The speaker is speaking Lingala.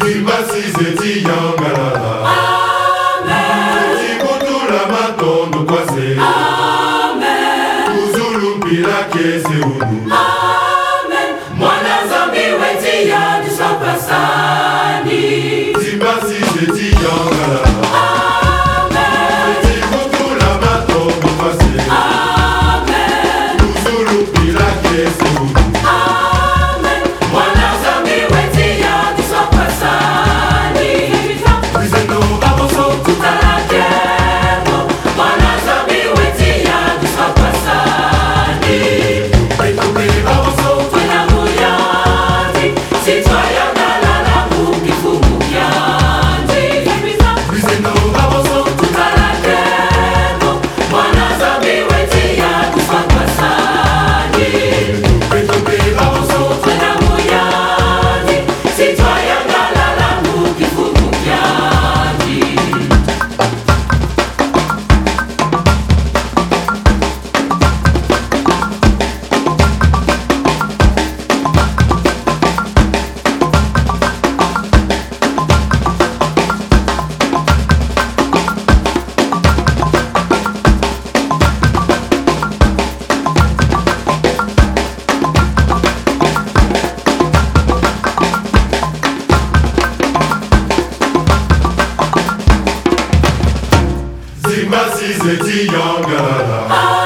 tibasize tiyangala tikutula matondo kwase kuzulumpila kese unu Amen. c'est Tiyangala.